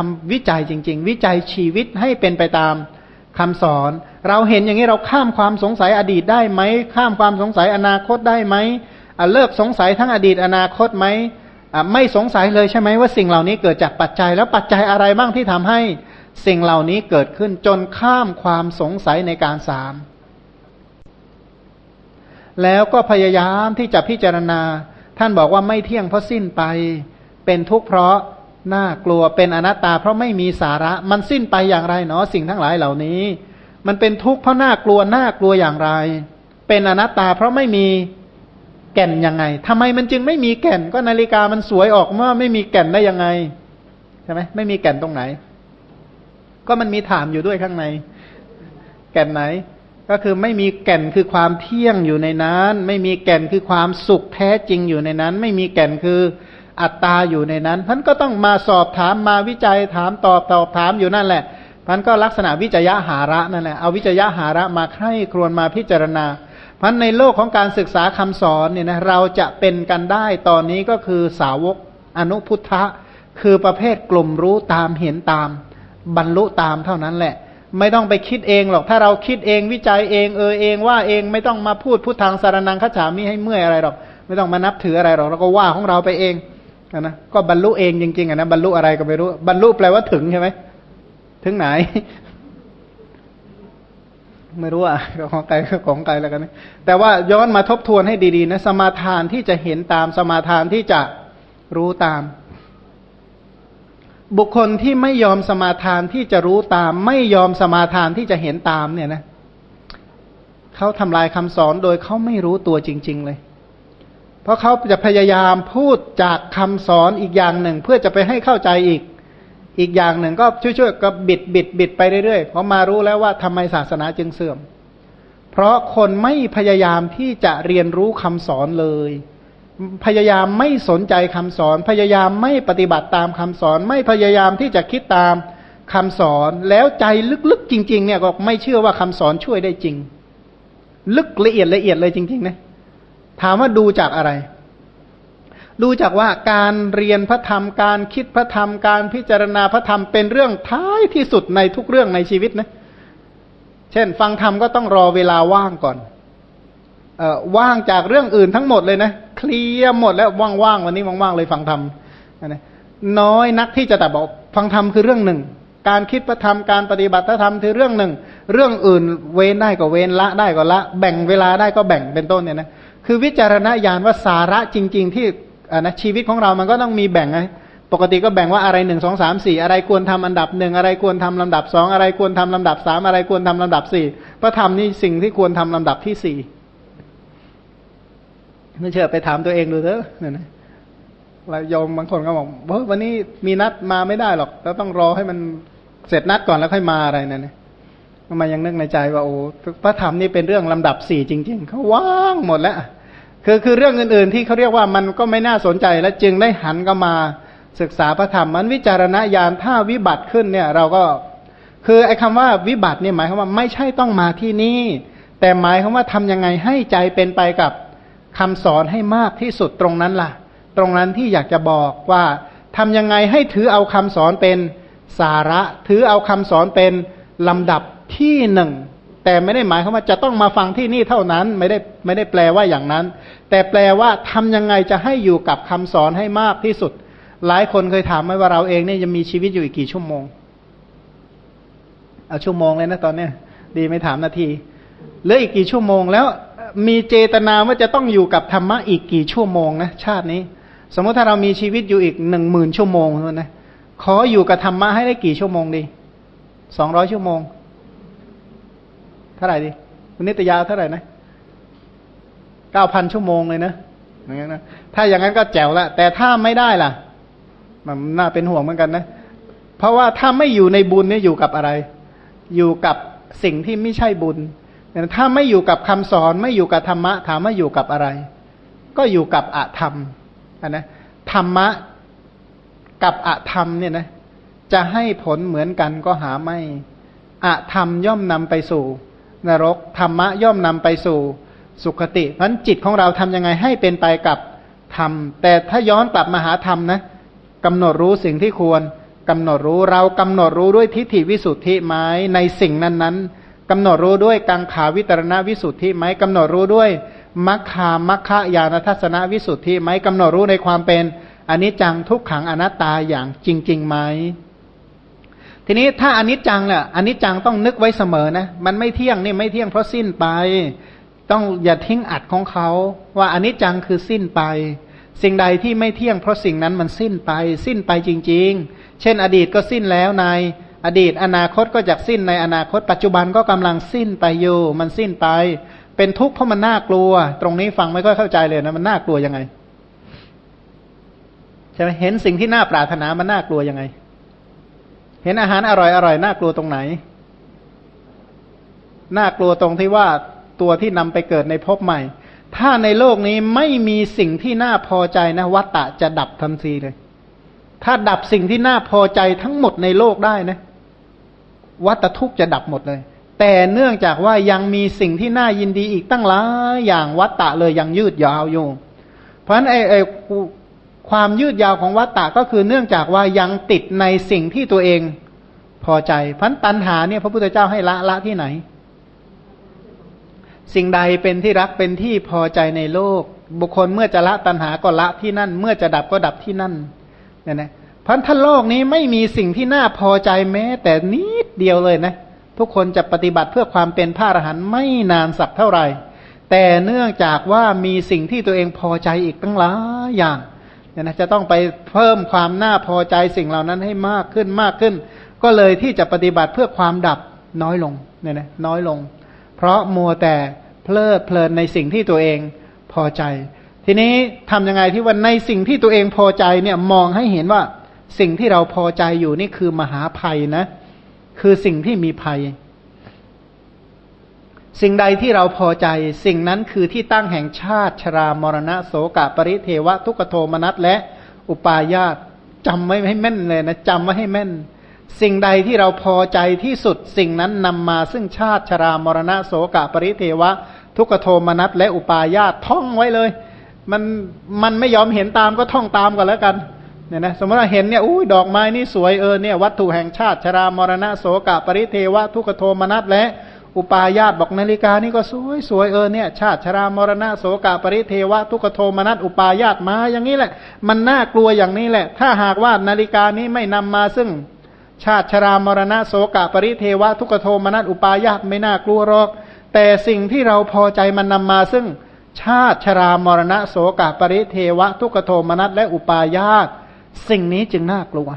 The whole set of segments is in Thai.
ทำวิจัยจริง ๆ วิจัยชีวิตให้เป็นไปตามคำสอน เราเห็นอย่างนี้เราข้ามความสงสัยอดีตได้ไหม ข้ามความสงสัยอนาคตได้ไหมเลิกสงสัยทั้งอดีตอนาคตไหมไม่สงสัยเลยใช่ไหมว่าสิ่งเหล่านี้เกิดจากปัจจัยแล้วปัจจัยอะไรบ้างที่ทำให้สิ่งเหล่านี้เกิดขึ้นจนข้ามความสงสัยในการสาม แล้วก็พยายามที่จะพิจารณา ท่านบอกว่าไม่เที่ยงเพราะสิ้นไป เป็นทุกข์เพราะ น่ากลัวเป็นอนัตตา เพราะไม่มีสาระมันสิ้นไปอย่างไรเนาะสิ่งทั้งหลายเหล่านี้ มันเป็นทุกข์เพราะน่ากลัวน่ากลัวอย่างไร เป็นอนัตตา เพราะไม่มีแก่นยังไงทำไมมันจึงไม่มีแก่นก็นาฬิกามันสวยออกว่าไม่มีแก่นได้ยังไงใช่ไหมไม่มีแก่นตรงไหน ก็มันมีถามอยู่ด้วยข้างใน แก่นไหน ก็คือไม่มีแก่นคือความเที่ยงอยู่ในนั้น ไม่มีแก่นคือความสุขแท้จริงอยู่ในนั้น ไม่มีแก่นคือ อัตตาอยู่ในนั้นท่านก็ต้องมาสอบถามมาวิจัยถามตอบตอบถามอยู่นั่นแหละท่านก็ลักษณะวิจยะหาระนั่นแหละเอาวิจยะหาระมาใคร่ครวญมาพิจารณาพันในโลกของการศึกษาคำสอนเนี่ยนะเราจะเป็นกันได้ตอนนี้ก็คือสาวกอนุพุทธะ คือประเภทกลุ่มรู้ตามเห็นตาม บรรลุตามเท่านั้นแหละ ไม่ต้องไปคิดเองหรอกถ้าเราคิดเองวิจัยเองเออเองว่าเองไม่ต้องมาพูดพุทธังสารนังขจามิให้เมื่อยอะไรหรอก ไม่ต้องมานับถืออะไรหรอกเราก็ว่าของเราไปเอง นะก็บรรลุเองจริงๆอะนะบรรลุอะไรก็ไม่รู้ บรรลุแปลว่าถึงใช่ไหมถึงไหน ไม่รู้อะของไกลของไกลแล้วกันนะแต่ว่าย้อนมาทบทวนให้ดีๆนะสมาทานที่จะเห็นตามสมาทานที่จะรู้ตาม บุคคลที่ไม่ยอมสมาทานที่จะรู้ตาม ไม่ยอมสมาทานที่จะเห็นตามเนี่ยนะเขาทำลายคำสอนโดยเขาไม่รู้ตัวจริง ๆ เลย เพราะเขาจะพยายามพูดจากคำสอนอีกอย่างหนึ่ง เพื่อจะไปให้เข้าใจอีก อีกอย่างหนึ่งก็ช่วยๆก็บิดบิดบิดไปเรื่อยๆเพราะมารู้แล้วว่าทำไมศาสนาจึงเสื่อม เพราะคนไม่พยายามที่จะเรียนรู้คำสอนเลย พยายามไม่สนใจคำสอน พยายามไม่ปฏิบัติตามคำสอน ไม่พยายามที่จะคิดตามคำสอนแล้วใจลึกๆจริง ๆ เนี่ยก็ไม่เชื่อว่าคำสอนช่วยได้จริง ลึกละเอียดละเอียดเลยจริงๆนะ ถามว่าดูจากอะไร ดูจากว่าการเรียนพระธรรม การคิดพระธรรม การพิจารณาพระธรรมเป็นเรื่องท้ายที่สุดในทุกเรื่องในชีวิตนะ เช่น ฟังธรรมก็ต้องรอเวลาว่างก่อนเออว่างจากเรื่องอื่นทั้งหมดเลยนะ เคลียร์หมดแล้วว่างๆวันนี้ว่างๆเลยฟังธรรมนะน้อยนักที่จะแต่บอกฟังธรรมคือเรื่องหนึ่ง การคิดพระธรรมการปฏิบัติพระธรรมคือเรื่องหนึ่ง เรื่องอื่นเว้นได้ก็เว้นละได้ก็ละ แบ่งเวลาได้ก็แบ่งเป็นต้นเนี่ยนะ คือวิจารณญาณว่าสาระจริง ๆ ที่นะชีวิตของเรามันก็ต้องมีแบ่งไงปกติก็แบ่งว่าอะไรหนึ่งสองสามสี่อะไรควรทำอันดับหนึ่งอะไรควรทำลำดับสองอะไรควรทำลำดับสามอะไรควรทำลำดับสี่พระธรรมนี่สิ่งที่ควรทำลำดับที่สี่ไม่เชื่อไปถามตัวเองดูเถอะเนี่ยนะเรายอมบางคนก็บอกว่าวันนี้มีนัดมาไม่ได้หรอกเราต้องรอให้มันเสร็จนัดก่อนแล้วค่อยมาอะไรนั่นนะมายังนึกในใจว่าโอ้พระธรรมนี่เป็นเรื่องลำดับสี่จริง ๆเขาว่างหมดแล้ว คือคือเรื่องอื่นๆที่เขาเรียกว่ามันก็ไม่น่าสนใจแล้วจึงได้หันก็มาศึกษาพระธรรมมันวิจารณญาณถ้าวิบัติขึ้นเนี่ยเราก็คือไอ้คำว่าวิบัติเนี่ยหมายความว่าไม่ใช่ต้องมาที่นี่ แต่หมายความว่าทำยังไงให้ใจเป็นไปกับคำสอนให้มากที่สุดตรงนั้นล่ะ ตรงนั้นที่อยากจะบอกว่าทำยังไงให้ถือเอาคำสอนเป็นสาระ ถือเอาคำสอนเป็นลำดับที่หนึ่ง แต่ไม่ได้หมายความว่าจะต้องมาฟังที่นี่เท่านั้นไม่ได้ไม่ได้แปลว่าอย่างนั้น แต่แปลว่าทำยังไงจะให้อยู่กับคำสอนให้มากที่สุด หลายคนเคยถามไหมว่าเราเองเนี่ยจะมีชีวิตอยู่อีกกี่ชั่วโมง เอาชั่วโมงเลยนะตอนเนี้ยดีไม่ถามนาทีเหลืออีกกี่ชั่วโมงแล้วมีเจตนาว่าจะต้องอยู่กับธรรมะอีกกี่ชั่วโมงนะชาตินี้ สมมติถ้าเรามีชีวิตอยู่อีกหนึ่งหมื่นชั่วโมงนะขออยู่กับธรรมะให้ได้กี่ชั่วโมงดีสองร้อยชั่วโมง ท่าไหร่ดีคุณนิตยาเท่าไหร่นะเก้าพันชั่วโมงเลยนะอย่างนั้นนะถ้าอย่างนั้นก็แจ๋วละแต่ถ้าไม่ได้ล่ะ มันน่าเป็นห่วงเหมือนกันนะ เพราะว่าถ้าไม่อยู่ในบุญเนี่ยอยู่กับอะไร อยู่กับสิ่งที่ไม่ใช่บุญถ้าไม่อยู่กับคำสอนไม่อยู่กับธรรมะถามว่าอยู่กับอะไร ก็อยู่กับอธรรมนะธรรมะกับอธรรมเนี่ยนะจะให้ผลเหมือนกันก็หาไม่อธรรมย่อมนำไปสู่ นรกธรรมะย่อมนำไปสู่สุคติเพราะนั้นจิตของเราทํำยังไงให้เป็นไปกับธรรม แต่ถ้าย้อนกลับมาหาธรรมนะกำหนดรู้สิ่งที่ควรกำหนดรู้เรากำหนดรู้ด้วยทิฏฐิวิสุทธิไหมในสิ่งนั้นๆกำหนดรู้ด้วยกังขาวิตรณวิสุทธิไหมกำหนดรู้ด้วยมัคคามัคคายานทัศนวิสุทธิไหมกำหนดรู้ในความเป็นอนิจจังทุกขังอนัตตาอย่างจริงๆไหม ทีนี้ถ้าอนิจจังแหละอนิจจังต้องนึกไว้เสมอนะ มันไม่เที่ยงนี่ไม่เที่ยงเพราะสิ้นไป ต้องอย่าทิ้งอัดของเขา ว่าอนิจจังคือสิ้นไป สิ่งใดที่ไม่เที่ยงเพราะสิ่งนั้นมันสิ้นไป สิ้นไปจริง ๆ เช่น อดีตก็สิ้นแล้วในอดีตอนาคตก็จะสิ้นในอนาคต ปัจจุบันก็กำลังสิ้นไปอยู่มันสิ้นไป เป็นทุกข์เพราะมันน่ากลัว ตรงนี้ฟังไม่ค่อยเข้าใจเลยนะมันน่ากลัวยังไงใช่ไหมเห็นสิ่งที่น่าปรารถนามันน่ากลัวยังไง เห็นอาหารอร่อยอร่อยน่ากลัวตรงไหน น่ากลัวตรงที่ว่าตัวที่นำไปเกิดในภพใหม่ ถ้าในโลกนี้ไม่มีสิ่งที่น่าพอใจนะวัตตะจะดับทันทีเลย ถ้าดับสิ่งที่น่าพอใจทั้งหมดในโลกได้นะวัตทุกจะดับหมดเลย แต่เนื่องจากว่ายังมีสิ่งที่น่ายินดีอีกตั้งหลายอย่างวัตตะเลยยังยืดยาวอยู่ เพราะฉะนั้นไอ้ไอ้ ความยืดยาวของวัตตะก็คือเนื่องจากว่ายังติดในสิ่งที่ตัวเองพอใจพันตันหาเนี่ยพระพุทธเจ้าให้ละละที่ไหน สิ่งใดเป็นที่รักเป็นที่พอใจในโลก บุคคลเมื่อจะละตันหาก็ละที่นั่น เมื่อจะดับก็ดับที่นั่นเนี่ยนะพันท่านโลกนี้ไม่มีสิ่งที่น่าพอใจแม้ แต่นิดเดียวเลยนะ ทุกคนจะปฏิบัติเพื่อความเป็นพระอรหันต์ไม่นานสักเท่าไหร่ แต่เนื่องจากว่ามีสิ่งที่ตัวเองพอใจอีกตั้งหลายอย่าง เนี่ยนะจะต้องไปเพิ่มความน่าพอใจสิ่งเหล่านั้นให้มากขึ้นมากขึ้น ก็เลยที่จะปฏิบัติเพื่อความดับน้อยลงเนี่ยนะน้อยลง เพราะมัวแต่เพลิดเพลินในสิ่งที่ตัวเองพอใจ ทีนี้ทํำยังไงที่ว่าในสิ่งที่ตัวเองพอใจเนี่ยมองให้เห็นว่าสิ่งที่เราพอใจอยู่นี่คือมหาภัยนะ คือสิ่งที่มีภัย สิ่งใดที่เราพอใจ สิ่งนั้นคือที่ตั้งแห่งชาติชรามรณะโสกะปริเทวะ ทุกโทมนัสและอุปาญาตจำไว้ให้แม่นเลยนะจำไว้ให้แม่น สิ่งใดที่เราพอใจที่สุด สิ่งนั้นนำมาซึ่งชาติชรามรณะโสกะปริเทวะ ทุกโทมนัสและอุปาญาตท่องไว้เลย มันมันไม่ยอมเห็นตามก็ท่องตามกันแล้วกันเนี่ยนะสมมติว่าเห็นเนี่ยอุ้ยดอกไม้นี่สวยเออเนี่ยวัตถุแห่งชาติชรามรณะโสกะปริเทวะ ทุกโทมนัสและ อุปาญาตบอกนาฬิกานี่ก็สวยสวยเออเนี่ยชาติชรามรณะโสกาปริเทวะทุกโทมนัสอุปาญาตมาอย่างนี้แหละ มันน่ากลัวอย่างนี้แหละ ถ้าหากว่านาฬิกานี้ไม่นำมาซึ่ง ชาติชรามรณะโสกาปริเทวะทุกโทมนัสอุปาญาตไม่น่ากลัวหรอก แต่สิ่งที่เราพอใจมันนำมาซึ่ง ชาติชรามรณะโสกาปริเทวะทุกโทมนัสและอุปาญาตสิ่งนี้จึงน่ากลัว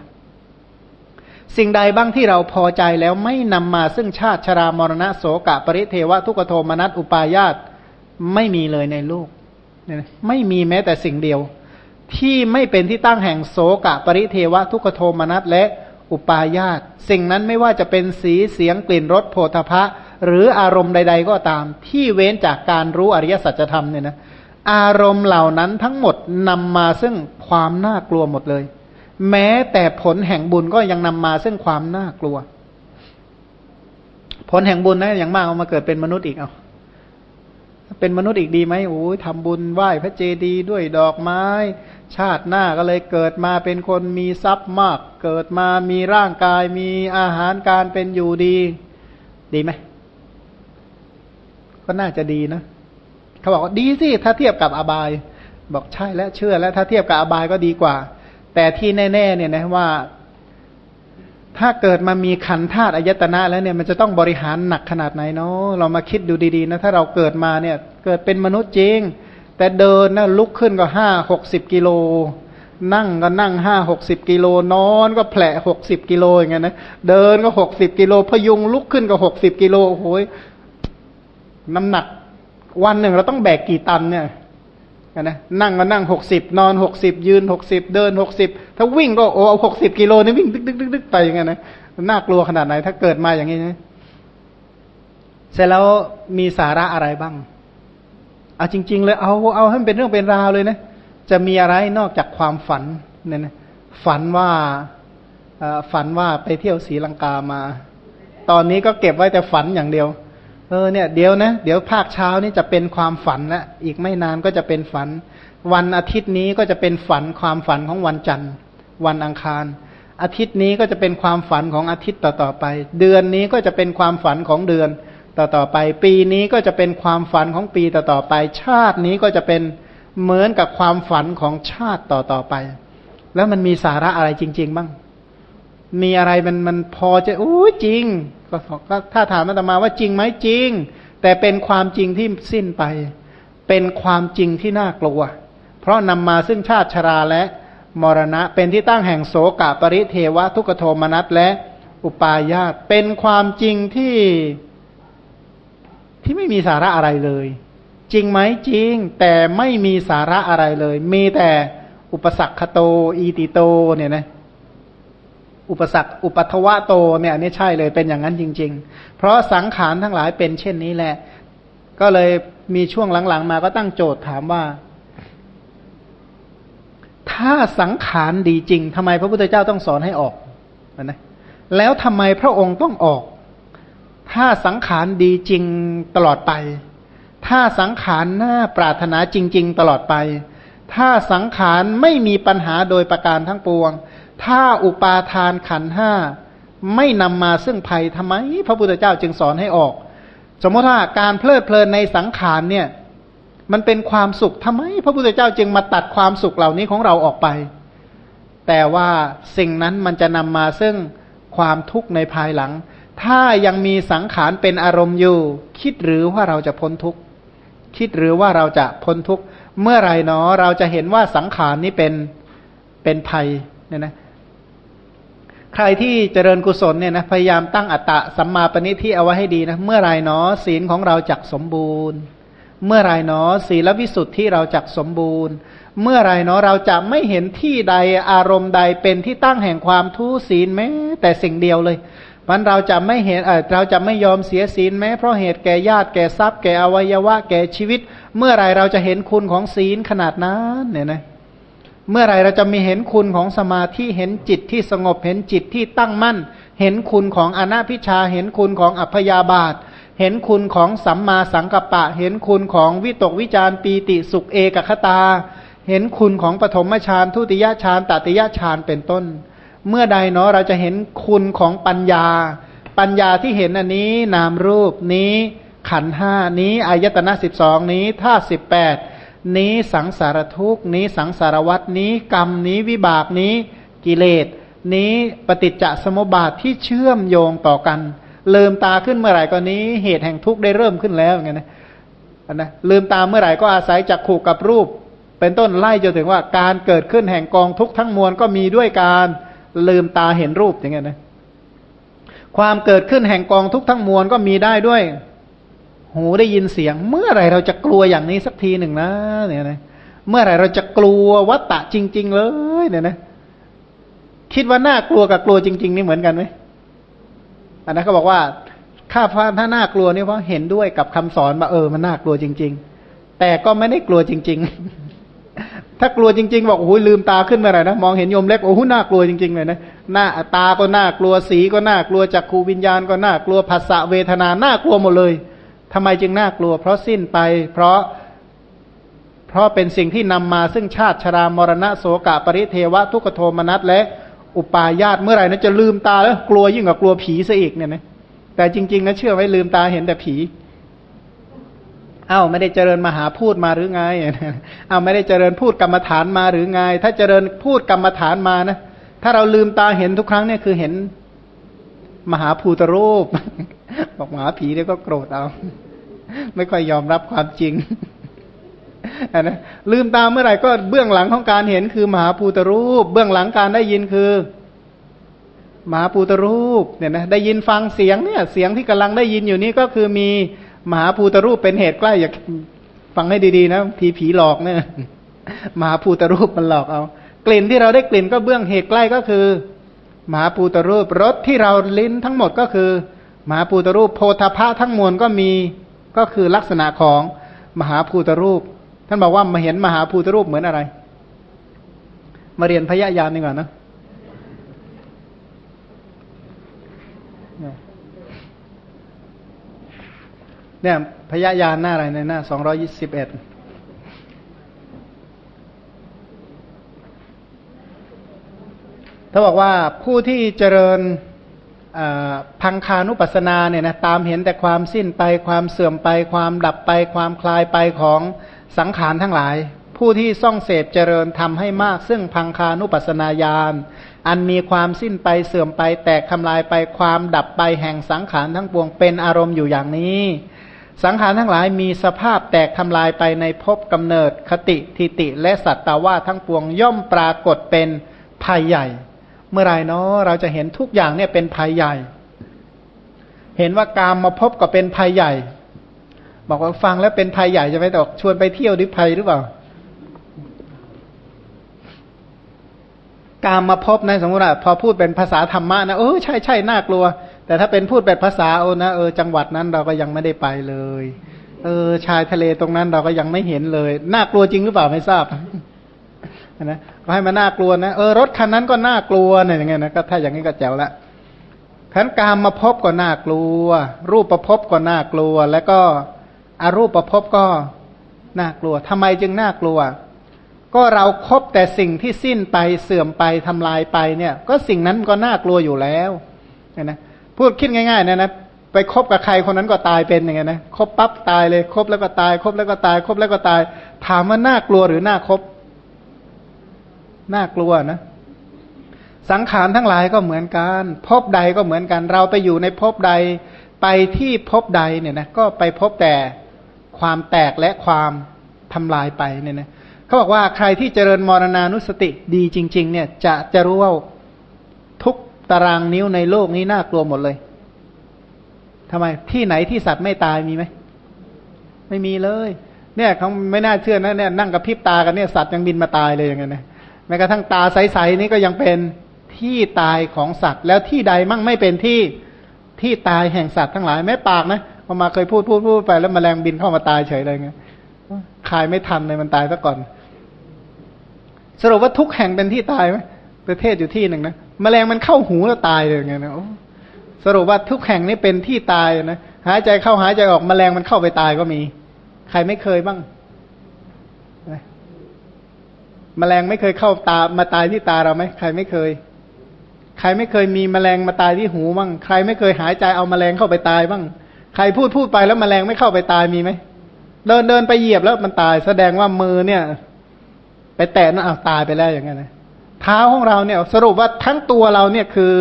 สิ่งใดบ้างที่เราพอใจแล้วไม่นำมาซึ่งชาติชรามรณะโสกะปริเทวะทุกโทมนัสอุปายาตไม่มีเลยในโลกไม่มีแม้แต่สิ่งเดียว ที่ไม่เป็นที่ตั้งแห่งโสกะปริเทวะทุกโทมนัสและอุปายาตสิ่งนั้นไม่ว่าจะเป็นสีเสียงกลิ่นรสโผฏฐะหรืออารมณ์ใด ๆ ก็ตาม ที่เว้นจากการรู้อริยสัจธรรมเนี่ยนะอารมณ์เหล่านั้นทั้งหมดนำมาซึ่งความน่ากลัวหมดเลย แม้แต่ผลแห่งบุญก็ยังนำมาซึ่งความน่ากลัว ผลแห่งบุญนะอย่างมากเอามาเกิดเป็นมนุษย์อีกเอาเป็นมนุษย์อีกดีไหมโอ้ยทำบุญไหว้พระเจดีย์ด้วยดอกไม้ ชาติหน้าก็เลยเกิดมาเป็นคนมีทรัพย์มาก เกิดมามีร่างกายมีอาหารการเป็นอยู่ดี ดีไหมก็น่าจะดีนะเขาบอกว่าดีสิถ้าเทียบกับอบาย บอกใช่แล้วเชื่อแล้วถ้าเทียบกับอบายก็ดีกว่า แต่ที่แน่ๆเนี่ยนะว่า ถ้าเกิดมามีขันธาตุอายตนะแล้วเนี่ยมันจะต้องบริหารหนักขนาดไหนเนาะเรามาคิดดูดีๆนะถ้าเราเกิดมาเนี่ย เกิดเป็นมนุษย์จริง แต่เดินนะลุกขึ้นก็ห้าหกสิบกิโลนั่งก็นั่งห้าหกสิบกิโลนอนก็แผลหกสิบกิโลอย่างเงี้ยนะเดินก็หกสิบกิโลพยุงลุกขึ้นก็หกสิบกิโลโอ้โหน้ำหนัก วันหนึ่งเราต้องแบกกี่ตันเนี่ย นะนั่งก็นั่งหกสิบนอนหกสิบยืนหกสิบเดินหกสิบถ้าวิ่งก็โอ้หกสิบกิโลนี่วิ่งดึกดึกดึกดึกไปอย่างเงี้ยนะน่ากลัวขนาดไหน ถ้าเกิดมาอย่างนี้นะเสร็จแล้วมีสาระอะไรบ้างเอาจริง ๆ เลยเอาเอาให้มันเป็นเรื่องเป็นราวเลยนะจะมีอะไรนอกจากความฝันเนี่ยนะฝันว่าฝันว่าไปเที่ยวศรีลังกามา ตอนนี้ก็เก็บไว้แต่ฝันอย่างเดียว เออเนี่ยเดี๋ยวนะ เดี๋ยวภาคเช้านี่จะเป็นความฝันละอีกไม่นานก็จะเป็นฝัน วันอาทิตย์นี้ก็จะเป็นฝันความฝันของวันจันทร์ วันอังคาร อาทิตย์นี้ก็จะเป็นความฝันของอาทิตย์ต่อๆไป เดือนนี้ก็จะเป็นความฝันของเดือนต่อๆไป ปีนี้ก็จะเป็นความฝันของปีต่อๆไป ชาตินี้ก็จะเป็นเหมือนกับความฝันของชาติต่อๆไป แล้วมันมีสาระอะไรจริง ๆ บ้าง มีอะไรมันมันพอจะโอ้จริง ก็ถ้าถามอาตมาว่าจริงไหมจริง แต่เป็นความจริงที่สิ้นไป เป็นความจริงที่น่ากลัว เพราะนำมาซึ่งชาติชราและมรณะ เป็นที่ตั้งแห่งโสกปริเทวะทุกโทมนัสและอุปาญาตเป็นความจริงที่ที่ไม่มีสาระอะไรเลย จริงไหมจริง แต่ไม่มีสาระอะไรเลย มีแต่อุปสรรคโต อีติโตเนี่ยนะ อุปสรรคอุปัทวะโตเนี่ยนี่ใช่เลยเป็นอย่างนั้นจริง ๆ เพราะสังขารทั้งหลายเป็นเช่นนี้แหละ ก็เลยมีช่วงหลังๆ มาก็ตั้งโจทย์ถามว่า ถ้าสังขารดีจริงทำไมพระพุทธเจ้าต้องสอนให้ออกนะแล้วทำไมพระองค์ต้องออก ถ้าสังขารดีจริงตลอดไป ถ้าสังขารน่าปรารถนาจริง ๆ ตลอดไป ถ้าสังขารไม่มีปัญหาโดยประการทั้งปวง ถ้าอุปาทานขันห้าไม่นำมาซึ่งภัยทำไม พระพุทธเจ้าจึงสอนให้ออก สมมติว่าการเพลิดเพลินในสังขารเนี่ย มันเป็นความสุขทำไม พระพุทธเจ้าจึงมาตัดความสุขเหล่านี้ของเราออกไป แต่ว่าสิ่งนั้นมันจะนำมาซึ่งความทุกข์ในภายหลัง ถ้ายังมีสังขารเป็นอารมณ์อยู่ คิดหรือว่าเราจะพ้นทุกข์คิดหรือว่าเราจะพ้นทุกข์เมื่อไรเนาะเราจะเห็นว่าสังขารนี้เป็นเป็นภัยเนี่ยนะ ใครที่เจริญกุศลเนี่ยนะพยายามตั้งอัตตะสัมมาปณิที่เอาไว้ให้ดีนะเมื่อไรเนาะศีลของเราจักสมบูรณ์ เมื่อไรเนาะศีลวิสุทธิเราจักสมบูรณ์ เมื่อไรเนาะเราจะไม่เห็นที่ใดอารมณ์ใดเป็นที่ตั้งแห่งความทุศีลแม้แต่สิ่งเดียวเลยมันเราจะไม่เห็นเออเราจะไม่ยอมเสียศีลแม้เพราะเหตุแก่ญาติแก่ทรัพย์แก่อวัยวะแก่ชีวิต เมื่อไรเราจะเห็นคุณของศีลขนาดนั้นเนี่ยนะ เมื่อไรเราจะมีเห็นคุณของสมาธิเห็นจิตที่สงบเห็นจิตที่ตั้งมั่น เห็นคุณของอนาพิชา เห็นคุณของอัพยาบาท เห็นคุณของสัมมาสังกัปปะ เห็นคุณของวิตกวิจารปีติสุขเอกคตา เห็นคุณของปฐมฌานทุติยฌานตติยฌานเป็นต้น เมื่อใดเนาะเราจะเห็นคุณของปัญญา ปัญญาที่เห็นอันนี้นามรูปนี้ขันห้านี้อายตนะสิบสองนี้ท่าสิบแปด นี้สังสารทุกนี้สังสารวัตนี้ กรรมนี้วิบากนี้ กิเลส นี้ปฏิจจสมุปบาทที่เชื่อมโยงต่อกันลืมตาขึ้นเมื่อไหร่ก็นี้เหตุแห่งทุกข์ได้เริ่มขึ้นแล้วไงนะนะลืมตาเมื่อไหร่ก็อาศัยจักขู่กับรูป เป็นต้นไล่จนถึงว่าการเกิดขึ้นแห่งกองทุกข์ทั้งมวลก็มีด้วยการลืมตาเห็นรูปอย่างเงี้ยนะความเกิดขึ้นแห่งกองทุกข์ทั้งมวลก็มีได้ด้วย หูได้ยินเสียง เมื่อไรเราจะกลัวอย่างนี้สักทีหนึ่งนะเนี่ยนะเมื่อไรเราจะกลัววัตตะจริง ๆ เลยเนี่ยนะ คิดว่าน่ากลัวกับกลัวจริง ๆ นี่เหมือนกันไหมอันนั้นเขาบอกว่าข้าพถ้าน่ากลัวนี่เพราะเห็นด้วยกับคำสอนว่าเออมันน่ากลัวจริง ๆ แต่ก็ไม่ได้กลัวจริง ๆ ถ้ากลัวจริง ๆ บอกโอ้โหลืมตาขึ้นมาหน่อยนะมองเห็นโยมเล็กโอ้โหน่ากลัวจริงๆเลยนะหน้าตาก็น่ากลัวสีก็น่ากลัวจักขูวิญญาณก็น่ากลัวภาษาเวทนาน่ากลัวหมดเลย ทำไมจึงน่ากลัว เพราะสิ้นไป เพราะ เพราะเป็นสิ่งที่นำมาซึ่งชาติชรามรณะโสกะปริเทวะ ทุกโทมนัสและอุปาญาตเมื่อไหร่นะจะลืมตาแล้วกลัวยิ่งกว่ากลัวผีซะอีกเนี่ยนะแต่จริง ๆนะเชื่อไว้ลืมตาเห็นแต่ผีเอ้าไม่ได้เจริญมหาพูดมาหรือไงเอ้าไม่ได้เจริญพูดกรรมฐานมาหรือไง ถ้าเจริญพูดกรรมฐานมานะถ้าเราลืมตาเห็นทุกครั้งเนี่ยคือเห็นมหาภูตรูป บอกหมาผีเนี่ยก็โกรธเอา ไม่ค่อยยอมรับความจริงอนนะลืมตาเมื่อไหร่ก็เบื้องหลังของการเห็นคือมหาภูตรูป เบื้องหลังการได้ยินคือมหาภูตรูปเนี่ยนะได้ยินฟังเสียงเนี่ย เสียงที่กำลังได้ยินอยู่นี้ก็คือมีมหาภูตรูปเป็นเหตุใกล้อย่าฟังให้ดีๆนะผีผีหลอกเนี่ยมหาภูตรูปมันหลอกเอา กลิ่นที่เราได้กลิ่นก็เบื้องเหตุใกล้ก็คือมหาภูตรูปรสที่เราลิ้นทั้งหมดก็คือ มหาภูตรูปโพธพะทั้งมวลก็มีก็คือลักษณะของมหาภูตรูป ท่านบอกว่ามาเห็นมหาภูตรูปเหมือนอะไร มาเรียนพยายามดีกว่านะเนี่ยพยายานหน้าอะไรในหน้าสองร้อยี่สิบเอ็ดทเขาบอกว่าผู้ที่เจริญ พังคานุปัสนาเนี่ยนะตามเห็นแต่ความสิ้นไปความเสื่อมไป ความดับไป ความคลายไปของสังขารทั้งหลาย ผู้ที่ซ่องเสพเจริญทำให้มาก ซึ่งพังคานุปัสนาญาณอันมีความสิ้นไปเสื่อมไป แตกทำลายไปความดับไปแห่งสังขารทั้งปวงเป็นอารมณ์อยู่อย่างนี้ สังขารทั้งหลายมีสภาพแตกทำลายไปในภพกำเนิดคติทิติและสัตตาว่าทั้งปวงย่อมปรากฏเป็นภัยใหญ่ เมื่อไรเนาะเราจะเห็นทุกอย่างเนี่ยเป็นภัยใหญ่ เห็นว่ากามมาพบก็เป็นภัยใหญ่ บอกว่าฟังแล้วเป็นภัยใหญ่จะไม่ตกชวนไปเที่ยวดิภัยหรือเปล่ากามมาพบนะสมมติว่าพอพูดเป็นภาษาธรรมะนะเออใช่ใช่น่ากลัว แต่ถ้าเป็นพูดแบบภาษาโอนะเออจังหวัดนั้นเราก็ยังไม่ได้ไปเลย เออชายทะเลตรงนั้นเราก็ยังไม่เห็นเลย น่ากลัวจริงหรือเปล่าไม่ทราบ นะก็ให้มันน่ากลัวนะเออรถคันนั้นก็น่ากลัวเนี่ยอย่างเงี้ยนะก็ถ้าอย่างนี้ก็แจ๋วละขันกามมาพบก็น่ากลัว รูปประพบก็น่ากลัว แล้วก็อารูปประพบก็น่ากลัวทำไมจึงน่ากลัว ก็เราครบแต่สิ่งที่สิ้นไปเสื่อมไปทำลายไปเนี่ย ก็สิ่งนั้นก็น่ากลัวอยู่แล้วนะพูดคิดง่ายๆนะนะไปคบกับใครคนนั้นก็ตายเป็นอย่างเงี้ยนะคบปั๊บตายเลยคบแล้วก็ตายคบแล้วก็ตายคบแล้วก็ตาย ถามว่าน่ากลัวหรือน่าคบ น่ากลัวนะ สังขารทั้งหลายก็เหมือนกันพบใดก็เหมือนกัน เราไปอยู่ในพบใด ไปที่พบใดเนี่ยนะก็ไปพบแต่ความแตกและความทำลายไปเนี่ยนะเขาบอกว่าใครที่เจริญมรณานุสติดีจริง ๆ เนี่ยจะจะรู้ว่าทุกตารางนิ้วในโลกนี้น่ากลัวหมดเลยทำไมที่ไหนที่สัตว์ไม่ตายมีไหมไม่มีเลย เนี่ยเขาไม่น่าเชื่อนะเนี่ยนั่งกับพริบตากันเนี่ยสัตว์ยังบินมาตายเลยอย่างเงี้ยนะ แม้กระทั่งตาใสๆนี่ก็ยังเป็นที่ตายของสัตว์ แล้วที่ใดมั่งไม่เป็นที่ที่ตายแห่งสัตว์ทั้งหลายแม้ปากนะพอมาเคยพูดพูดพูดไปแล้วมแมลงบินเข้ามาตายเฉยเลยไงคายไม่ทันเลยมันตายซะก่อน สรุปว่าทุกแห่งเป็นที่ตายไหมประเทศอยู่ที่หนึ่งนะมแมลงมันเข้าหูแล้วตายเลยไงนะสรุปว่าทุกแห่งนี้เป็นที่ตายนะหายใจเข้าหายใจออกมแมลงมันเข้าไปตายก็มี ใครไม่เคยบ้าง มแมลงไม่เคยเข้าตามาตายที่ตาเราไหมใครไม่เคย ใครไม่เคยมีมแมลงมาตายที่หูบ้างใครไม่เคยหายใจเอามแมลงเข้าไปตายบ้าง ใครพูดพูดไปแล้วมแมลงไม่เข้าไปตายมีไหมเดินเดินไปเหยียบแล้วมันตาย แสดงว่ามือเนี่ย ไปแตะนั่นเอาตายไปแล้วอย่างเงี้ยนะเท้าของเราเนี่ย สรุปว่าทั้งตัวเราเนี่ยคือ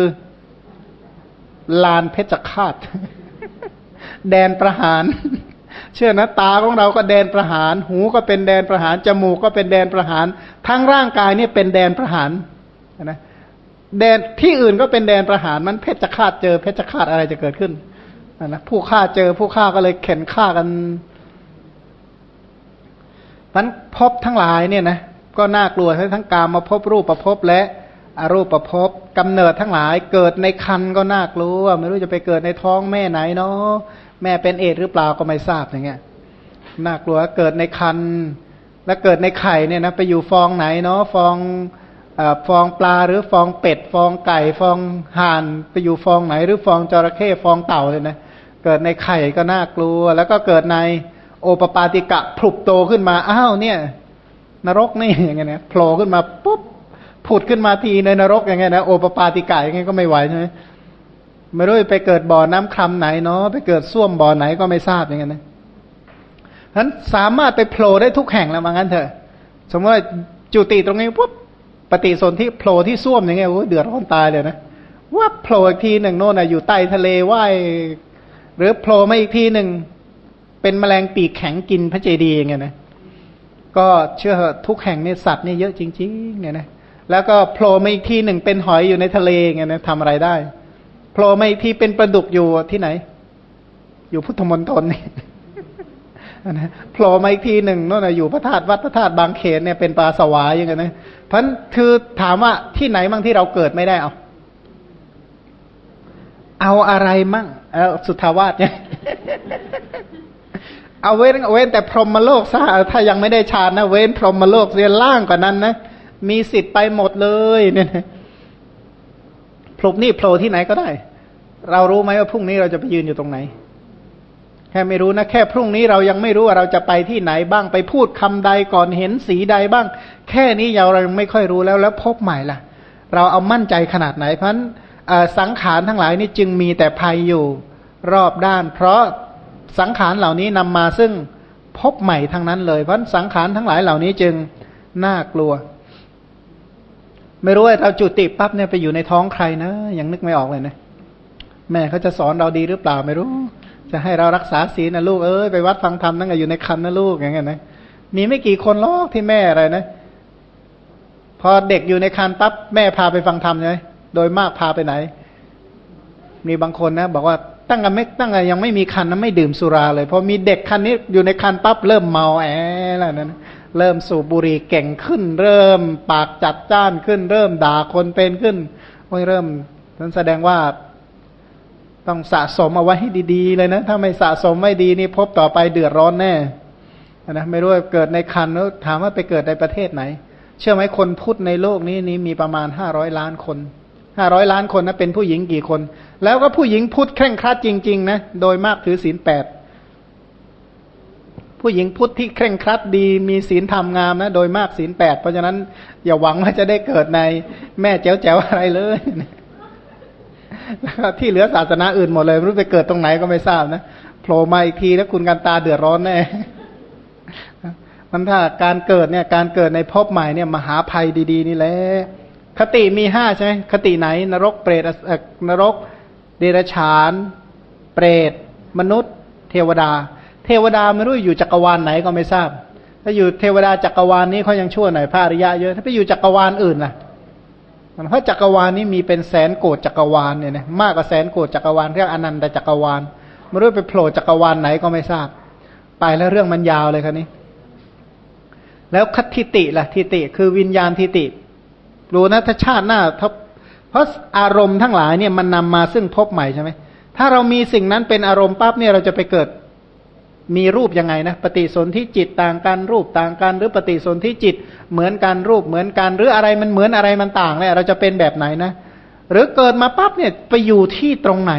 ลานเพชรฆาตแดนประหาร เชื่อนะตาของเราก็แดนประหาร หูก็เป็นแดนประหาร จมูกก็เป็นแดนประหาร ทั้งร่างกายเนี่ยเป็นแดนประหารนะแดนที่อื่นก็เป็นแดนประหารมันเพชรฆาตเจอเพชรฆาตอะไรจะเกิดขึ้นนะผู้ฆ่าเจอผู้ฆ่าก็เลยเข็นฆ่ากันมันพบทั้งหลายเนี่ยนะก็น่ากลัวทั้งกามมาพบรูปประพบและอรูปประพบกำเนิดทั้งหลาย เกิดในคันก็น่ากลัวไม่รู้จะไปเกิดในท้องแม่ไหนเนาะ แม่เป็นเอดหรือเปล่าก็ไม่ทราบอย่างเงี้ยน่ากลัวเกิดในคันแล้วเกิดในไข่เนี่ยนะไปอยู่ฟองไหนเนาะฟองอฟองปลาหรือฟองเป็ด ฟองไก่ฟองห่านไปอยู่ฟองไหน หรือฟองจระเข้ฟองเต่าเลยนะเกิดในไข่ก็น่ากลัว แล้วก็เกิดในโอปปาติกะผุบโตขึ้นมาอ้าวเนี่ย นรกนี่อย่างเงี้ยนะโผล่ขึ้นมาปุ๊บผุดขึ้นมาทีในนรกอย่างเงี้ยนะโอปปาติกะอย่างเงี้ยก็ไม่ไหวใช่ไหม ไม่รู้ไปเกิดบ่อน้ำคลำไหนเนาะไปเกิดส้วมบ่อไหนก็ไม่ทราบอย่างนั้นนะฉะนั้นสามารถไปโผล่ได้ทุกแห่งแล้วว่างั้นเถอะสมมติว่าจุติตรงนี้ปุ๊บปฏิสนธิโผล่ที่ส้วมอย่างเงี้ยโอ้เดือดร้อนตายเลยนะว่าโผล่อีกทีหนึ่งโน่นอยู่ใต้ทะเลว่ายหรือโผล่มาอีกทีหนึ่งเป็นแมลงปีกแข็งกินพระเจดีย์อย่างเงี้ยนะก็เชื่อทุกแห่งเนี่ยสัตว์เนี่ยเยอะจริงๆเนี่ยนะแล้วก็โผล่มาอีกทีหนึ่งเป็นหอยอยู่ในทะเลอย่างเงี้ยนะทำอะไรได้ โผล่มาอีกทีเป็นปลาดุกอยู่ที่ไหน อยู่พุทธมณฑลนี่นะโผล่มาอีกทีหนึ่งนั่นนะอยู่พระธาตุวัดพระธาตุบางเขนเนี่ยเป็นปลาสวายอย่างเงี้ยนะพันคือถามว่าที่ไหนมั่งที่เราเกิดไม่ได้เอา เอาอะไรมั่งเอาสุทธาวาสเนี่ย เอาเว้นเว้นแต่พรหมโลกซะถ้ายังไม่ได้ฌานนะเว้นพรหมโลกเรียนล่างกว่านั้นนะมีสิทธิ์ไปหมดเลย เนี่ย พลุกนี่โผล่ที่ไหนก็ได้ เรารู้ไหมว่าพรุ่งนี้เราจะไปยืนอยู่ตรงไหน แค่ไม่รู้นะแค่พรุ่งนี้เรายังไม่รู้ว่าเราจะไปที่ไหนบ้างไปพูดคำใดก่อนเห็นสีใดบ้าง แค่นี้เรายังไม่ค่อยรู้แล้วแล้วพบใหม่ล่ะ เราเอามั่นใจขนาดไหนเพราะฉะนั้นสังขารทั้งหลายนี่จึงมีแต่ภัยอยู่รอบด้าน เพราะสังขารเหล่านี้นำมาซึ่งพบใหม่ทั้งนั้นเลยเพราะสังขารทั้งหลายเหล่านี้จึงน่ากลัว ไม่รู้ว่าเราจุติปั๊บเนี่ยไปอยู่ในท้องใครนะยังนึกไม่ออกเลยนะแม่เขาจะสอนเราดีหรือเปล่าไม่รู้ จะให้เรารักษาศีลนะลูกเอ้ยไปวัดฟังธรรมนั่งอยู่ในคันนะลูกอย่างเงี้ยนะมีไม่กี่คนหรอกที่แม่อะไรนะ พอเด็กอยู่ในคันปั๊บแม่พาไปฟังธรรมเลยโดยมากพาไปไหน มีบางคนนะ บอกว่าตั้งแต่ไม่ตั้งแต่ยังไม่มีคันนะไม่ดื่มสุราเลยพอมีเด็กคันนี้อยู่ในคันปั๊บเริ่มเมาแอแล้วนั้น เริ่มสูบบุหรี่เก่งขึ้น เริ่มปากจัดจ้านขึ้น เริ่มด่าคนเป็นขึ้นโอ้ยเริ่มนั้นแสดงว่าต้องสะสมเอาไว้ให้ดี ๆ เลยนะ ถ้าไม่สะสมไม่ดีนี่พบต่อไปเดือดร้อนแน่นะไม่รู้เกิดในคันแล้วถามว่าไปเกิดในประเทศไหน เชื่อไหมคนพุทธในโลกนี้นี้มีประมาณห้าร้อยล้านคนห้าร้อยล้านคนนะเป็นผู้หญิงกี่คน แล้วก็ผู้หญิงพุทธเคร่งครัดจริง ๆ นะ โดยมากถือศีลแปด ผู้หญิงพุทธที่เคร่งครัดดีมีศีลธรรมงามนะโดยมากศีลแปดเพราะฉะนั้นอย่าหวังว่าจะได้เกิดในแม่แจ๋วแจ๋วอะไรเลยแล้วที่เหลือศาสนาอื่นหมดเลยไม่รู้ไปเกิดตรงไหนก็ไม่ทราบนะโผล่มาอีกทีแล้วคุณกันตาเดือดร้อนแน่มันถ้าการเกิดเนี่ย การเกิดในภพใหม่เนี่ยมหาภัยดี ๆ นี่แหละคติมีห้าใช่ไหมคติไหน นรกเปรตนรก เดรัจฉาน เปรต มนุษย์ เทวดา เทวดาไม่รู้อยู่จักรวาลไหนก็ไม่ทราบ ถ้าอยู่เทวดาจักรวาลนี้เขายังชั่วหน่อยพระอริยะเยอะ ถ้าไปอยู่จักรวาลอื่นล่ะเพราะจักรวาลนี้มีเป็นแสนโกดจักรวาลเนี่ยนะมากกว่าแสนโกดจักรวาลเรียกอนันตจักรวาลไม่รู้ไปโผล่จักรวาลไหนก็ไม่ทราบ ไปแล้วเรื่องมันยาวเลยครับนี้ แล้วคติติล่ะทิติ คือวิญญาณทิติ รู้นะถ้าชาติหน้าเพราะอารมณ์ทั้งหลายเนี่ยมันนำมาซึ่งพบใหม่ใช่ไหมถ้าเรามีสิ่งนั้นเป็นอารมณ์ปั๊บเนี่ยเราจะไปเกิด มีรูปยังไงนะปฏิสนธิจิตต่างกันรูปต่างกัน หรือปฏิสนธิจิตเหมือนกันรูปเหมือนกันหรืออะไรมันเหมือนอะไรมันต่างเนี่ยเราจะเป็นแบบไหนนะหรือเกิดมาปั๊บเนี่ยไปอยู่ที่ตรงไหน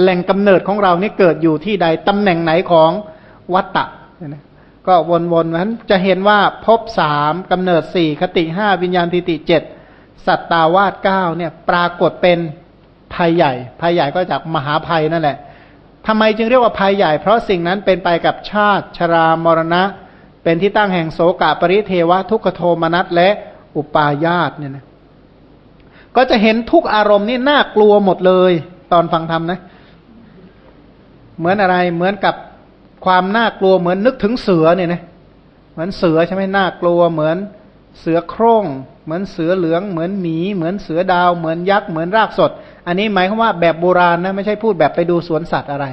แหล่งกำเนิดของเราเนี่ยเกิดอยู่ที่ใดตำแหน่งไหนของวัตตะนะก็วนๆนั้นจะเห็นว่าภพสามกำเนิดสี่คติห้าวิญญาณทิติเจ็ดสัตตาวาสเก้าเนี่ยปรากฏเป็นภัยใหญ่ภัยใหญ่ก็จากมหาภัยนั่นแหละ ทำไมจึงเรียกว่าภัยใหญ่ เพราะสิ่งนั้นเป็นไปกับชาติชรามรณะ เป็นที่ตั้งแห่งโสกะปริเทวะ ทุกขโทมนัสและอุปาญาตเนี่ยนะก็จะเห็นทุกอารมณ์นี่น่ากลัวหมดเลย ตอนฟังธรรมนะ เหมือนอะไรเหมือนกับความน่ากลัวเหมือนนึกถึงเสือเนี่ยนะเหมือนเสือใช่ไหมน่ากลัวเหมือนเสือโคร่ง เหมือนเสือเหลือง เหมือนหมี เหมือนเสือดาว เหมือนยักษ์เหมือนรากสด อันนี้หมายความว่าแบบโบราณนะไม่ใช่พูดแบบไปดูสวนสัตว์อะไร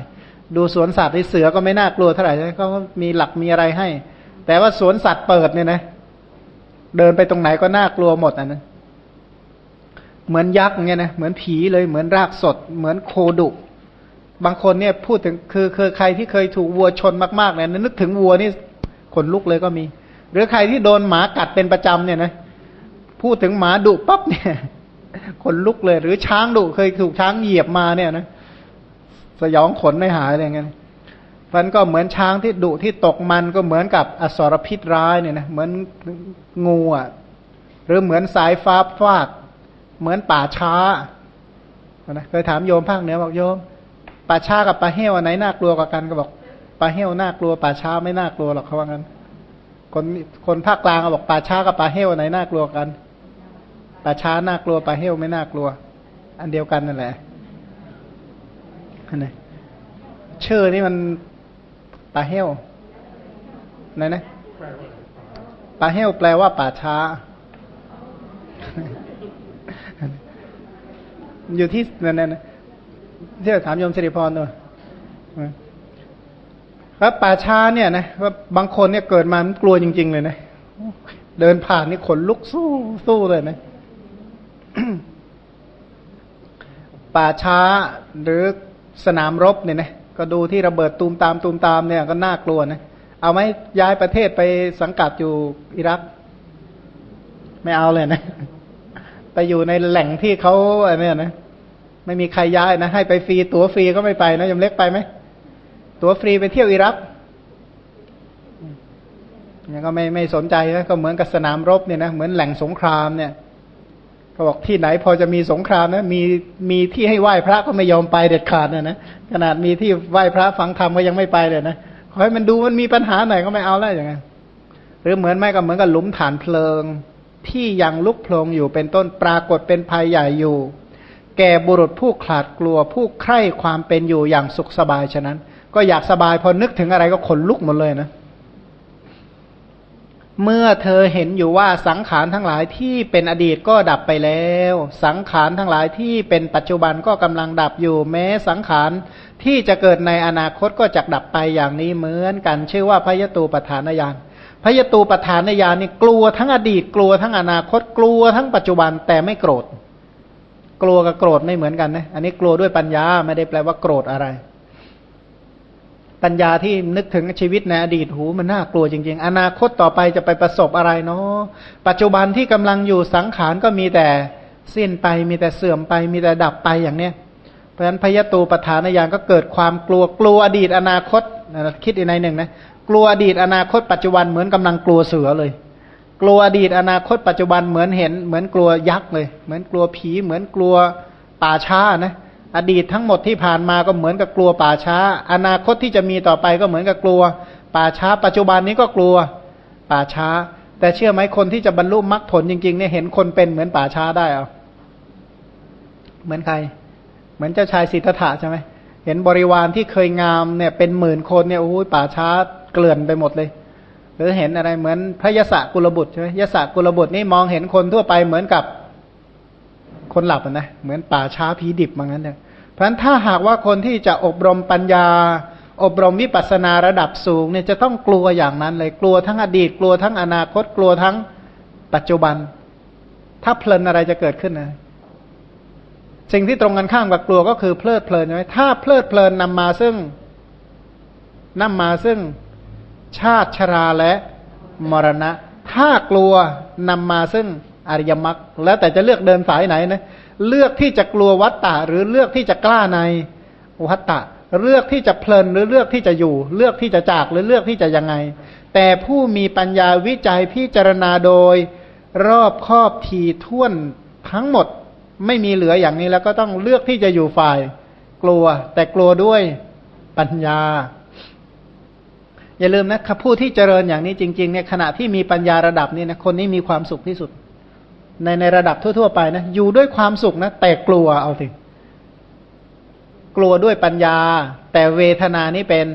ดูสวนสัตว์ที่เสือก็ไม่น่ากลัวเท่าไหร่ก็มีหลักมีอะไรให้ แต่ว่าสวนสัตว์เปิดเนี่ยนะ เดินไปตรงไหนก็น่ากลัวหมดอันนั้นเหมือนยักษ์เนี่ยนะเหมือนผีเลยเหมือนรากสด เหมือนโคดุบางคนเนี่ยพูดถึงคือคือใครที่เคยถูกวัวชนมากๆเนี่ยนึกถึงวัวนี่ขนลุกเลยก็มี หรือใครที่โดนหมากัดเป็นประจำเนี่ยนะพูดถึงหมาดุปั๊บเนี่ย ขนลุกเลย หรือช้างดุเคยถูกช้างเหยียบมาเนี่ยนะสยองขนไม่หายอะไรเงี้ยมันก็เหมือนช้างที่ดุที่ตกมันก็เหมือนกับอสรพิษร้ายเนี่ยนะเหมือนงูอะหรือเหมือนสายฟ้าฟาดเหมือนป่าช้านะเคยถามโยมภาคเหนือบอกโยม ป่าช้ากับป่าเหี้ยวอันไหนน่ากลัวกว่ากันก็บอกป่าเหี้ยวน่ากลัวป่าช้าไม่น่ากลัวหรอกเขาว่างั้นคนคนภาคกลางก็บอกป่าช้ากับป่าเหี้ยวอันไหนน่ากลัวกัน ป่าช้าน่ากลัวป่าเหี้ยวไม่น่ากลัว อันเดียวกันนั่นแหละอันไหนชื่อนี่มันป่าเหี้ยวไหนนะป่าเหี้ยวแปลว่าป่าช้า อยู่ที่นั่นนั่นที่เราถามยมสิริพรด้วยครับป่าช้าเนี่ยนะว่าบางคนเนี่ยเกิดมามันกลัวจริง ๆ เลยนะ เดินผ่านนี่ขนลุกสู้สู้เลยนะ ป่าช้าหรือสนามรบเนี่ยนะก็ดูที่ระเบิดตูมตามตูมตามเนี่ยก็น่ากลัวนะเอาไหมย้ายประเทศไปสังกัดอยู่อิรัก ไม่เอาเลยนะ ไปอยู่ในแหล่งที่เขาอะไรเนี่ยนะไม่มีใครย้ายนะ ให้ไปฟรีตั๋วฟรีก็ไม่ไปนะยมเล็กไปไหมตั๋วฟรีไปเที่ยวอิรักเนี่ยก็ไม่ไม่สนใจนะก็เหมือนกับสนามรบเนี่ยนะเหมือนแหล่งสงครามเนี่ย เขาบอกที่ไหนพอจะมีสงครามนะมีมีที่ให้ไหว้พระก็ไม่ยอมไปเด็ดขาดนะนะขนาดมีที่ไหว้พระฟังธรรมก็ยังไม่ไปเลยนะขอให้มันดูมันมีปัญหาหน่อยก็ไม่เอาแล้วอย่างไงหรือเหมือนไม่ก็เหมือนกับหลุมฐานเพลิง ที่ยังลุกโพลงอยู่เป็นต้นปรากฏเป็นภัยใหญ่อยู่ แก่บุรุษผู้ขลาดกลัวผู้ใคร่ความเป็นอยู่อย่างสุขสบายฉะนั้น ก็อยากสบายพอนึกถึงอะไรก็ขนลุกหมดเลยนะ เมื่อเธอเห็นอยู่ว่าสังขารทั้งหลายที่เป็นอดีตก็ดับไปแล้ว สังขารทั้งหลายที่เป็นปัจจุบันก็กำลังดับอยู่ แม้สังขารที่จะเกิดในอนาคตก็จะดับไปอย่างนี้เหมือนกัน ชื่อว่าพยตูปฐานญาณพยตูปฐานญาณนี่กลัวทั้งอดีตกลัวทั้งอนาคตกลัวทั้งปัจจุบันแต่ไม่โกรธ กลัวกับโกรธไม่เหมือนกันนะอันนี้กลัวด้วยปัญญาไม่ได้แปลว่าโกรธอะไร ปัญญาที่นึกถึงชีวิตในอดีตหูมันน่ากลัวจริง ๆ อนาคตต่อไปจะไปประสบอะไรเนาะปัจจุบันที่กำลังอยู่สังขารก็มีแต่สิ้นไปมีแต่เสื่อมไป มีแต่ดับไปอย่างเนี้ยเพราะฉะนั้นพยตูปฐานญาณก็เกิดความกลัวกลัวอดีตอนาคตคิดอีกในหนึ่งนะกลัวอดีตอนาคตปัจจุบันเหมือนกำลังกลัวเสือเลย กลัวอดีตอนาคตปัจจุบันเหมือนเห็น เหมือนกลัวยักษ์เลย เหมือนกลัวผีเหมือนกลัวป่าช้านะ อดีตทั้งหมดที่ผ่านมาก็เหมือนกับกลัวป่าช้า อนาคตที่จะมีต่อไปก็เหมือนกับกลัว ป่าช้า ปัจจุบันนี้ก็กลัวป่าช้า แต่เชื่อไหมคนที่จะบรรลุมรรคผลจริงๆเนี่ยเห็นคนเป็นเหมือนป่าช้าได้เอาเหมือนใคร เหมือนเจ้าชายสิทธัตถะใช่ไหมเห็นบริวารที่เคยงามเนี่ยเป็นหมื่นคนเนี่ยโอ้ยป่าช้าเกลื่อนไปหมดเลยหรือเห็นอะไรเหมือนพระยศกุลบุตรใช่ไหมยศกุลบุตรนี่มองเห็นคนทั่วไปเหมือนกับ คนหลับนะเหมือนป่าช้าผีดิบมางั้นเนี่ยเพราะฉะนั้นถ้าหากว่าคนที่จะอบรมปัญญา อบรมวิปัสสนาระดับสูงเนี่ยจะต้องกลัวอย่างนั้นเลยกลัวทั้งอดีต กลัวทั้งอนาคตกลัวทั้งปัจจุบัน ถ้าเพลินอะไรจะเกิดขึ้นนะสิ่งที่ตรงกันข้ามกับกลัวก็คือเพลิดเพลินใช่ไหมถ้าเพลิดเพลินนำมาซึ่งนำมาซึ่งชาติชราและมรณะ ถ้ากลัวนำมาซึ่ง อริยมรรคแล้วแต่จะเลือกเดินสายไหนนะเลือกที่จะกลัววัตตะหรือเลือกที่จะกล้าในวัตตะ เลือกที่จะเพลินหรือเลือกที่จะอยู่ เลือกที่จะจากหรือเลือกที่จะยังไง แต่ผู้มีปัญญาวิจัยพิจารณาโดยรอบครอบทีท่วนทั้งหมดไม่มีเหลืออย่างนี้แล้วก็ต้องเลือกที่จะอยู่ฝ่าย กลัว แต่กลัวด้วยปัญญา อย่าลืมนะผู้ที่เจริญอย่างนี้จริงๆเนี่ยขณะที่มีปัญญาระดับนี้นะคนนี้มีความสุขที่สุด ในในระดับทั่ว ๆ ไปนะอยู่ด้วยความสุขนะแต่กลัวเอาสิกลัวด้วยปัญญา แต่เวทนานี้เป็น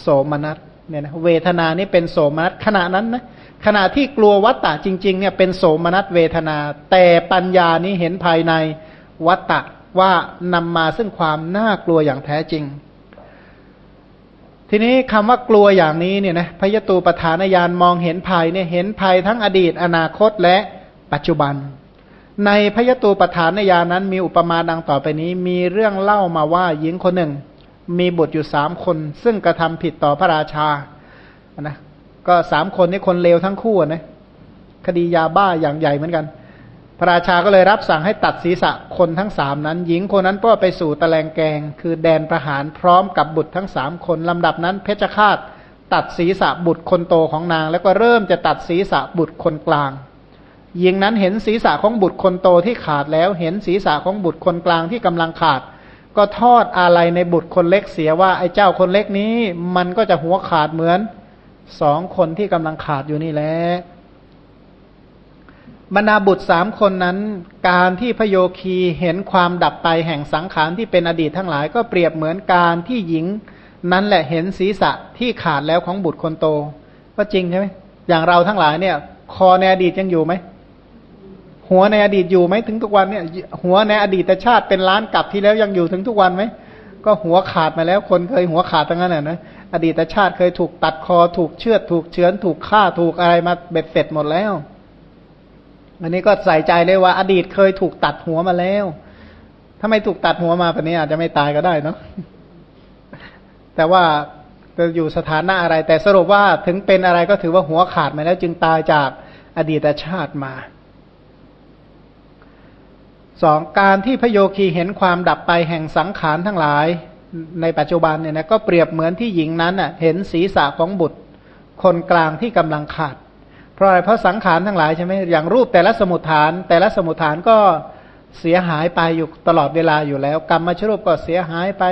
โสมนัสเนี่ยนะเวทนานี้เป็นโสมนัสขณะนั้นนะขณะที่กลัววัตตะจริง ๆ เนี่ยเป็นโสมนัสเวทนา แต่ปัญญานี้เห็นภายในวัตตะว่านำมาซึ่งความน่ากลัวอย่างแท้จริง ทีนี้คำว่ากลัวอย่างนี้เนี่ยนะพยตูปฐานญาณมองเห็นภัยเนี่ยเห็นภัยทั้งอดีตอนาคตและ ปัจจุบัน ในพยตูปฐานญานั้น มีอุปมาดังต่อไปนี้ มีเรื่องเล่ามาว่าหญิงคนหนึ่ง มีบุตรอยู่สามคน ซึ่งกระทำผิดต่อพระราชานะก็สามคนนี้คนเลวทั้งคู่นะคดียาบ้าอย่างใหญ่เหมือนกัน พระราชาก็เลยรับสั่งให้ตัดศีรษะคนทั้งสามนั้น หญิงคนนั้นก็ไปสู่ตะแลงแกง คือแดนประหารพร้อมกับบุตรทั้งสามคนลำดับนั้น เพชฌฆาตตัดศีรษะบุตรคนโตของนาง แล้วก็เริ่มจะตัดศีรษะบุตรคนกลาง หญิงนั้นเห็นศีรษะของบุตรคนโตที่ขาดแล้ว เห็นศีรษะของบุตรคนกลางที่กำลังขาด ก็ทอดอะไรในบุตรคนเล็กเสียว่าไอ้เจ้าคนเล็กนี้ มันก็จะหัวขาดเหมือนสองคนที่กำลังขาดอยู่นี่แหละบรรดาบุตรสามคนนั้น การที่พโยคีเห็นความดับไปแห่งสังขารที่เป็นอดีตทั้งหลาย ก็เปรียบเหมือนการที่หญิง นั้นแหละเห็นศีรษะที่ขาดแล้วของบุตรคนโต ก็จริงใช่ไหมอย่างเราทั้งหลายเนี่ย คอในอดีตยังอยู่ไหม หัวในอดีตอยู่ไหมถึงทุกวันเนี่ย หัวในอดีตชาติเป็นล้านกลับที่แล้วยังอยู่ถึงทุกวันไหมก็หัวขาดมาแล้ว คนเคยหัวขาดตั้งนั้นนะอดีตชาติเคยถูกตัดคอถูกเชือดถูกเฉือนถูกฆ่าถูกอะไรมาเบ็ดเสร็จหมดแล้วอันนี้ก็ใส่ใจเลยว่า อดีตเคยถูกตัดหัวมาแล้วถ้าไม่ถูกตัดหัวมาแบบนี้อาจจะไม่ตายก็ได้เนาะแต่ว่าจะอยู่สถานะอะไร แต่สรุปว่าถึงเป็นอะไรก็ถือว่าหัวขาดมาแล้วจึงตายจากอดีตชาติมา สองการที่พโยคีเห็นความดับไปแห่งสังขารทั้งหลายในปัจจุบันเนี่ยนะก็เปรียบเหมือนที่หญิงนั้นอะเห็นศีรษะของบุตร คนกลางที่กำลังขาด เพราะอะไรเพราะสังขารทั้งหลายใช่ไหมอย่างรูปแต่ละสมุทฐาน แต่ละสมุทฐานก็เสียหายไปอยู่ตลอดเวลาอยู่แล้ว กรรมชรูปก็เสียหายไป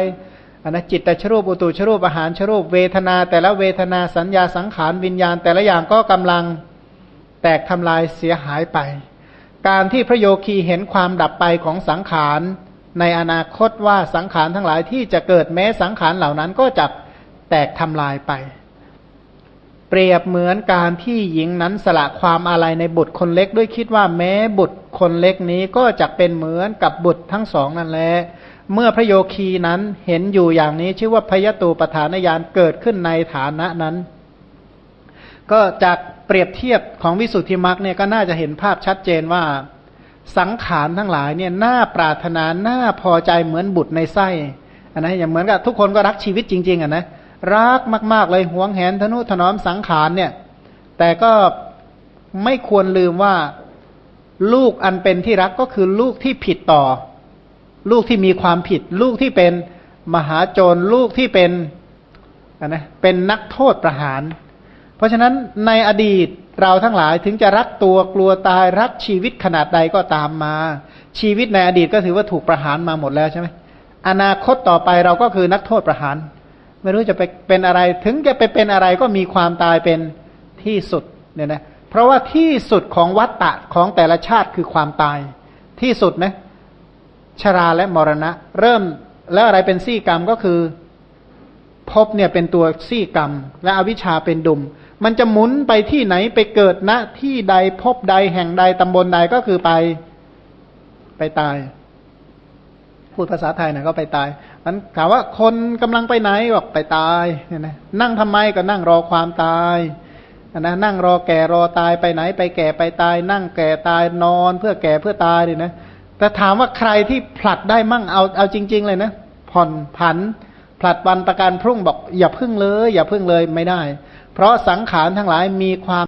อนนะจิตตชรูปอุตุชรูปอาหารชรูปเวทนา แต่ละเวทนาสัญญาสังขารวิญญาณ แต่ละอย่างก็กำลังแตกทำลายเสียหายไป การที่พระโยคีเห็นความดับไปของสังขารในอนาคตว่าสังขารทั้งหลายที่จะเกิดแม้สังขารเหล่านั้นก็จะแตกทำลายไป เปรียบเหมือนการที่หญิงนั้นสละความอะไรในบุตรคนเล็กด้วยคิดว่าแม้บุตรคนเล็กนี้ก็จะเป็นเหมือนกับบุตรทั้งสองนั่นแหละเมื่อพระโยคีนั้นเห็นอยู่อย่างนี้ชื่อว่าพยตูปฐานญาณเกิดขึ้นในฐานะนั้น ก็จากเปรียบเทียบของวิสุทธิมรรคเนี่ยก็น่าจะเห็นภาพชัดเจนว่า สังขารทั้งหลายเนี่ยน่าปรารถนาน่าพอใจเหมือนบุตรในไส้อันนะอย่างเหมือนกับทุกคนก็รักชีวิตจริง ๆอะนะรักมาก ๆ เลยหวงแหนทนุถนอมสังขารเนี่ย แต่ก็ไม่ควรลืมว่าลูกอันเป็นที่รักก็คือลูกที่ผิดต่อ ลูกที่มีความผิด ลูกที่เป็นมหาโจรลูกที่เป็นนะเป็นนักโทษประหาร เพราะฉะนั้นในอดีตเราทั้งหลายถึงจะรักตัวกลัวตายรักชีวิตขนาดใดก็ตามมา ชีวิตในอดีตก็ถือว่าถูกประหารมาหมดแล้วใช่ไหมอนาคตต่อไปเราก็คือนักโทษประหาร ไม่รู้จะไปเป็นอะไรถึงจะไปเป็นอะไรก็มีความตายเป็นที่สุดเนี่ยนะเพราะว่าที่สุดของวัตตะของแต่ละชาติคือความตาย ที่สุดไหมชราและมรณะ เริ่มแล้วอะไรเป็นซี่กรรมก็คือพบเนี่ยเป็นตัวซี่กรรม และอวิชชาเป็นดุม มันจะหมุนไปที่ไหนไปเกิดณที่ใดพบใดแห่งใดตำบลใดก็คือไป ไปตาย พูดภาษาไทยนะก็ไปตายมันถามว่าคนกำลังไปไหนบอกไปตายเนี่ยนะนั่งทำไมก็นั่งรอความตายนะนั่งรอแก่รอตายไปไหน ไปแก่ไปตาย นั่งแก่ตายนอนเพื่อแก่เพื่อตายเนี่ยนะแต่ถามว่าใครที่ผลัดได้มั่งเอาเอาจริง ๆ เลยนะผ่อนผันผลัดวันประกันพรุ่งบอกอย่าพึ่งเลย อย่าพึ่งเลยไม่ได้ เพราะสังขารทั้งหลายมีความ